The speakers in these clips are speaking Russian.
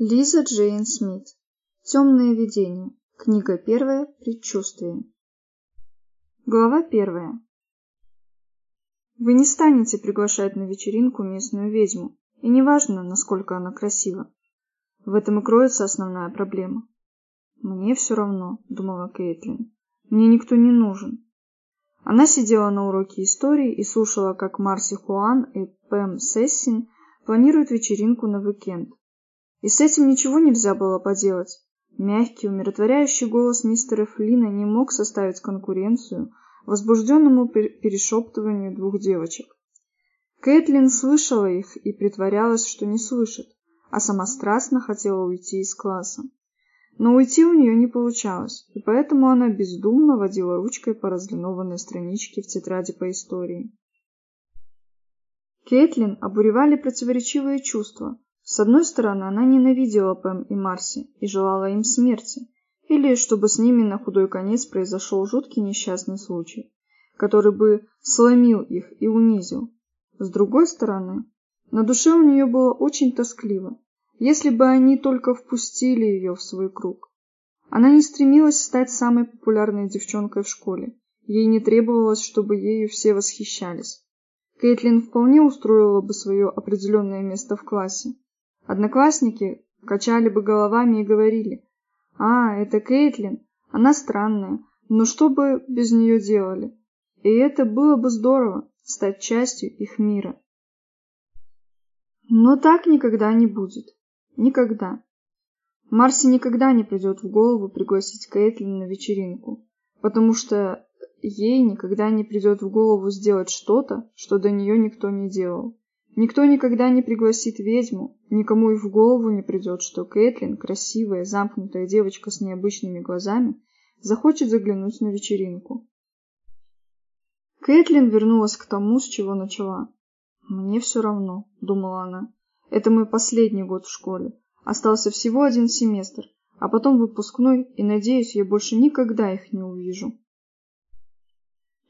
Лиза Джейн Смит. Темное видение. Книга первая. Предчувствие. Глава первая. Вы не станете приглашать на вечеринку местную ведьму, и неважно, насколько она красива. В этом и кроется основная проблема. Мне все равно, думала Кейтлин. Мне никто не нужен. Она сидела на уроке истории и слушала, как Марси Хуан и Пэм Сессин планируют вечеринку на уикенд. И с этим ничего нельзя было поделать. Мягкий, умиротворяющий голос мистера Флина не мог составить конкуренцию возбужденному перешептыванию двух девочек. Кэтлин слышала их и притворялась, что не слышит, а сама страстно хотела уйти из класса. Но уйти у нее не получалось, и поэтому она бездумно водила ручкой по разлинованной страничке в тетради по истории. Кэтлин обуревали противоречивые чувства, с одной стороны, она ненавидела Пэм и Марси и желала им смерти, или чтобы с ними на худой конец произошел жуткий несчастный случай, который бы сломил их и унизил. С другой стороны, на душе у нее было очень тоскливо, если бы они только впустили ее в свой круг. Она не стремилась стать самой популярной девчонкой в школе, ей не требовалось, чтобы ею все восхищались. Кейтлин вполне устроила бы свое определенное место в классе, Одноклассники качали бы головами и говорили, «А, это Кейтлин, она странная, но что бы без нее делали?» И это было бы здорово, стать частью их мира. Но так никогда не будет. Никогда. Марси никогда не придет в голову пригласить Кейтлин на вечеринку, потому что ей никогда не придет в голову сделать что-то, что до нее никто не делал. Никто никогда не пригласит ведьму, никому и в голову не придет, что Кэтлин, красивая, замкнутая девочка с необычными глазами, захочет заглянуть на вечеринку. Кэтлин вернулась к тому, с чего начала. «Мне все равно», — думала она. «Это мой последний год в школе. Остался всего один семестр, а потом выпускной, и, надеюсь, я больше никогда их не увижу».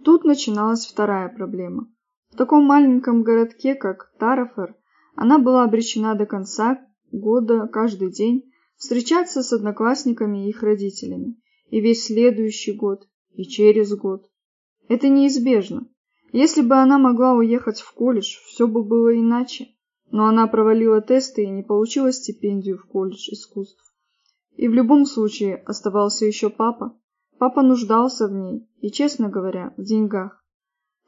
Тут начиналась вторая проблема. В таком маленьком городке, как Тарафер, она была обречена до конца года каждый день встречаться с одноклассниками и их родителями, и весь следующий год, и через год. Это неизбежно. Если бы она могла уехать в колледж, все бы было иначе. Но она провалила тесты и не получила стипендию в колледж искусств. И в любом случае оставался еще папа. Папа нуждался в ней, и, честно говоря, в деньгах.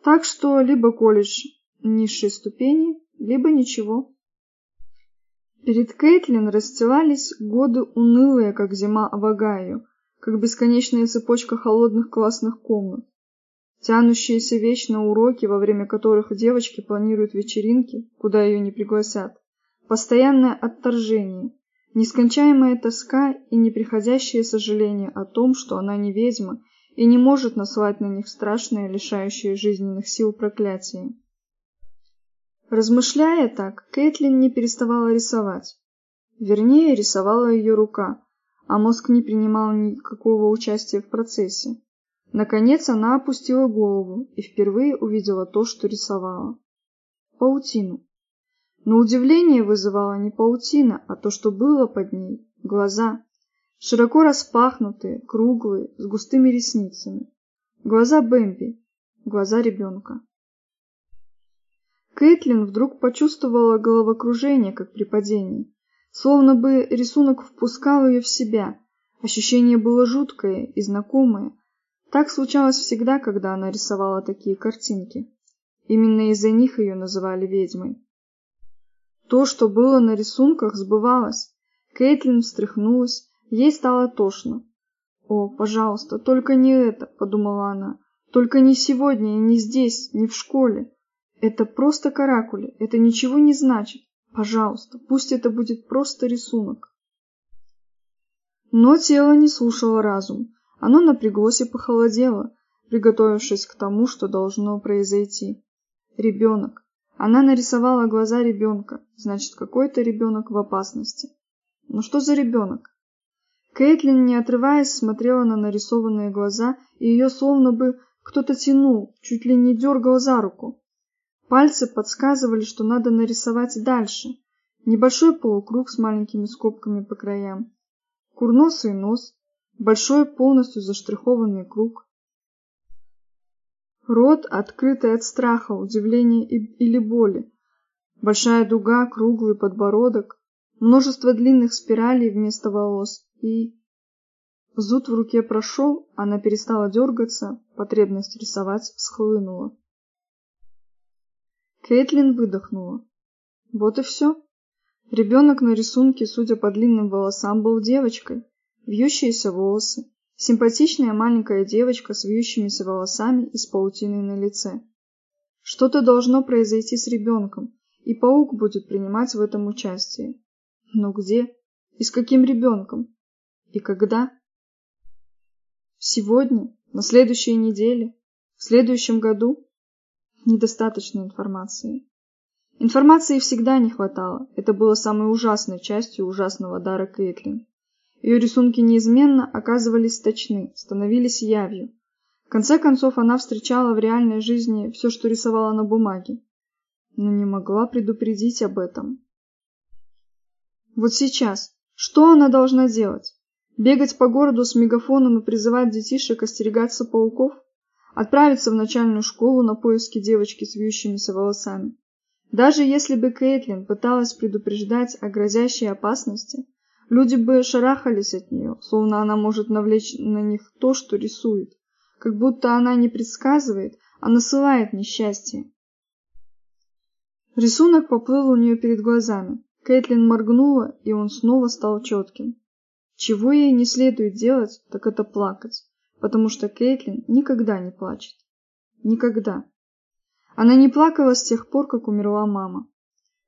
Так что либо колледж низшей ступени, либо ничего. Перед Кейтлин расстилались годы унылые, как зима в Огайо, как бесконечная цепочка холодных классных комнат, тянущиеся вечно уроки, во время которых девочки планируют вечеринки, куда ее не пригласят, постоянное отторжение, нескончаемая тоска и неприходящее сожаление о том, что она не ведьма и не может наслать на них страшное, лишающее жизненных сил проклятие. Размышляя так, Кэтлин не переставала рисовать. Вернее, рисовала ее рука, а мозг не принимал никакого участия в процессе. Наконец она опустила голову и впервые увидела то, что рисовала. Паутину. Но удивление вызывало не паутина, а то, что было под ней — глаза широко распахнутые, круглые, с густыми ресницами. Глаза Бэмби, глаза ребенка. Кэтлин вдруг почувствовала головокружение, как при падении. Словно бы рисунок впускал ее в себя. Ощущение было жуткое и знакомое. Так случалось всегда, когда она рисовала такие картинки. Именно из-за них ее называли ведьмой. То, что было на рисунках, сбывалось. Кэтлин встряхнулась, Ей стало тошно. «О, пожалуйста, только не это», — подумала она. «Только не сегодня и не здесь, не в школе. Это просто каракули, это ничего не значит. Пожалуйста, пусть это будет просто рисунок». Но тело не слушало разум. Оно напряглось и похолодело, приготовившись к тому, что должно произойти. Ребенок. Она нарисовала глаза ребенка, значит, какой-то ребенок в опасности. Но что за ребенок? Кэтлин, не отрываясь, смотрела на нарисованные глаза, и ее словно бы кто-то тянул, чуть ли не дергал за руку. Пальцы подсказывали, что надо нарисовать дальше, небольшой полукруг с маленькими скобками по краям, курносый нос, большой полностью заштрихованный круг, рот, открытый от страха, удивления или боли, большая дуга, круглый подбородок, множество длинных спиралей вместо волос и... Зуд в руке прошел, она перестала дергаться, потребность рисовать схлынула. Кейтлин выдохнула. Вот и все. Ребенок на рисунке, судя по длинным волосам, был девочкой. Вьющиеся волосы, симпатичная маленькая девочка с вьющимися волосами и с паутиной на лице. Что-то должно произойти с ребенком, и паук будет принимать в этом участие. Но где? И с каким ребенком? И когда? Сегодня? На следующей неделе? В следующем году? Недостаточно информации. Информации всегда не хватало. Это было самой ужасной частью ужасного дара Кейтлин. Ее рисунки неизменно оказывались точны, становились явью. В конце концов, она встречала в реальной жизни все, что рисовала на бумаге, но не могла предупредить об этом. Вот сейчас. Что она должна делать? Бегать по городу с мегафоном и призывать детишек остерегаться пауков? Отправиться в начальную школу на поиски девочки с вьющимися волосами? Даже если бы Кейтлин пыталась предупреждать о грозящей опасности, люди бы шарахались от нее, словно она может навлечь на них то, что рисует, как будто она не предсказывает, а насылает несчастье. Рисунок поплыл у нее перед глазами. Кэтлин моргнула, и он снова стал четким. Чего ей не следует делать, так это плакать, потому что Кейтлин никогда не плачет. Никогда. Она не плакала с тех пор, как умерла мама.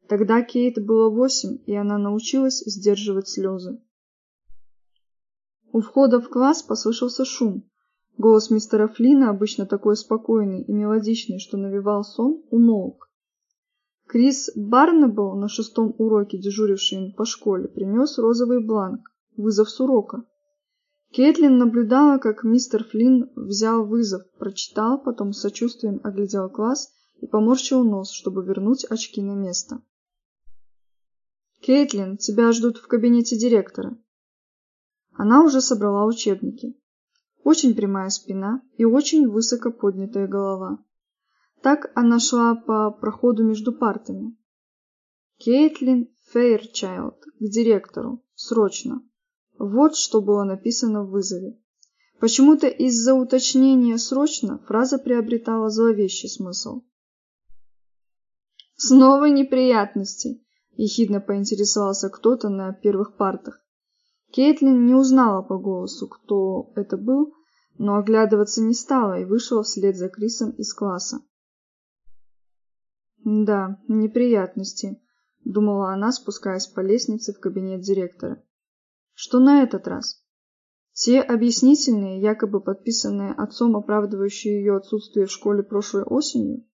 Тогда Кейт было восемь, и она научилась сдерживать слезы. У входа в класс послышался шум. Голос мистера Флина, обычно такой спокойный и мелодичный, что навевал сон, умолк. Крис Барнабл, на шестом уроке, дежуривший им по школе, принес розовый бланк, вызов с урока. Кейтлин наблюдала, как мистер Флинн взял вызов, прочитал, потом с сочувствием оглядел класс и поморщил нос, чтобы вернуть очки на место. «Кейтлин, тебя ждут в кабинете директора». Она уже собрала учебники. Очень прямая спина и очень высоко поднятая голова. Так она шла по проходу между партами. Кейтлин Фейрчайлд к директору. Срочно. Вот что было написано в вызове. Почему-то из-за уточнения «срочно» фраза приобретала зловещий смысл. «Снова неприятности», — ехидно поинтересовался кто-то на первых партах. Кейтлин не узнала по голосу, кто это был, но оглядываться не стала и вышла вслед за Крисом из класса. Да, неприятности, думала она, спускаясь по лестнице в кабинет директора. Что на этот раз? Те объяснительные, якобы подписанные отцом, оправдывающие ее отсутствие в школе прошлой осенью?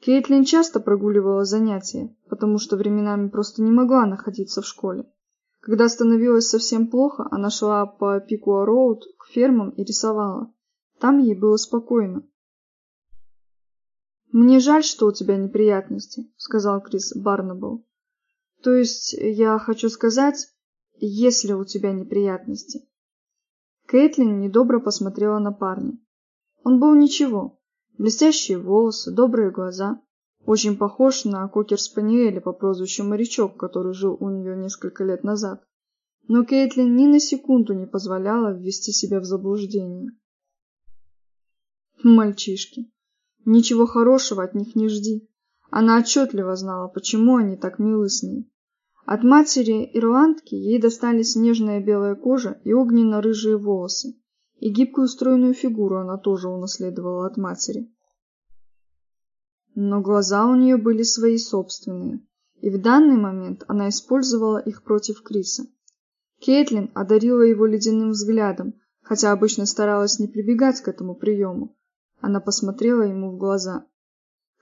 Кейтлин часто прогуливала занятия, потому что временами просто не могла находиться в школе. Когда становилось совсем плохо, она шла по Пикуа-Роуд к фермам и рисовала. Там ей было спокойно. «Мне жаль, что у тебя неприятности», — сказал Крис Барнабл. «То есть я хочу сказать, если у тебя неприятности». Кэтлин недобро посмотрела на парня. Он был ничего. Блестящие волосы, добрые глаза. Очень похож на кокер-спаниеля по прозвищу Морячок, который жил у нее несколько лет назад. Но Кейтлин ни на секунду не позволяла ввести себя в заблуждение. Мальчишки. Ничего хорошего от них не жди. Она отчетливо знала, почему они так милы с ней. От матери-ирландки ей достались нежная белая кожа и огненно-рыжие волосы. И гибкую стройную фигуру она тоже унаследовала от матери. Но глаза у нее были свои собственные, и в данный момент она использовала их против Криса. Кейтлин одарила его ледяным взглядом, хотя обычно старалась не прибегать к этому приему, она посмотрела ему в глаза.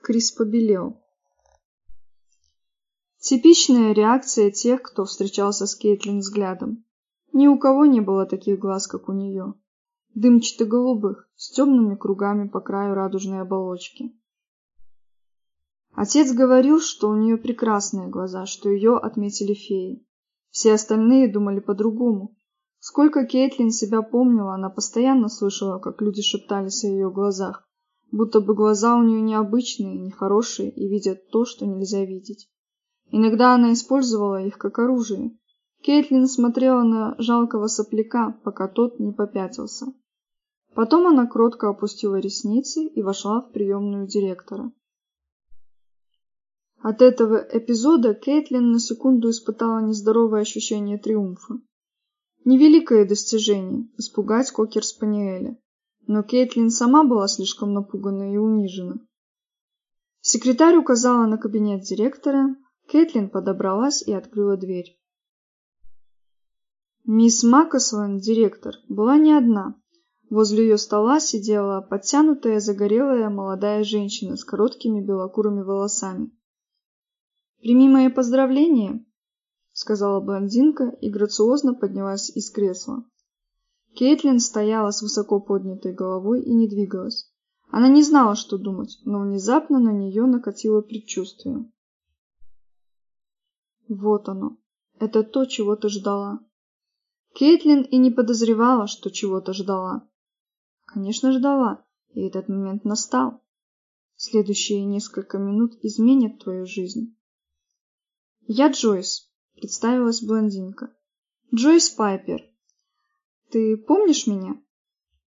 Крис побелел. Типичная реакция тех, кто встречался с Кейтлин взглядом. Ни у кого не было таких глаз, как у нее. Дымчато-голубых, с темными кругами по краю радужной оболочки. Отец говорил, что у нее прекрасные глаза, что ее отметили феи. Все остальные думали по-другому. Сколько Кейтлин себя помнила, она постоянно слышала, как люди шептались о ее глазах, будто бы глаза у нее необычные, нехорошие и видят то, что нельзя видеть. Иногда она использовала их как оружие. Кейтлин смотрела на жалкого сопляка, пока тот не попятился. Потом она кротко опустила ресницы и вошла в приемную директора. От этого эпизода Кейтлин на секунду испытала нездоровое ощущение триумфа. Невеликое достижение – испугать кокер-спаниеля. Но Кейтлин сама была слишком напугана и унижена. Секретарь указала на кабинет директора, Кейтлин подобралась и открыла дверь. Мисс Маккаслан, директор, была не одна. Возле ее стола сидела подтянутая, загорелая молодая женщина с короткими белокурыми волосами. «Прими мои поздравления», — сказала блондинка и грациозно поднялась из кресла. Кейтлин стояла с высоко поднятой головой и не двигалась. Она не знала, что думать, но внезапно на нее накатило предчувствие. Вот оно. Это то, чего ты ждала. Кейтлин и не подозревала, что чего-то ждала. Конечно, ждала, и этот момент настал. Следующие несколько минут изменят твою жизнь. «Я Джойс», — представилась блондинка. «Джойс Пайпер. Ты помнишь меня?»